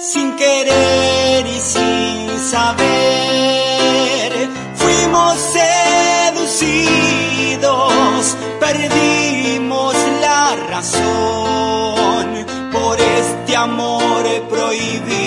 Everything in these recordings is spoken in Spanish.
sin querer y sin saber, fuimos seducidos, perdimos la razón por este amor prohibido.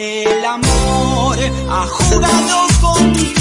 El amor ha jugado conmigo.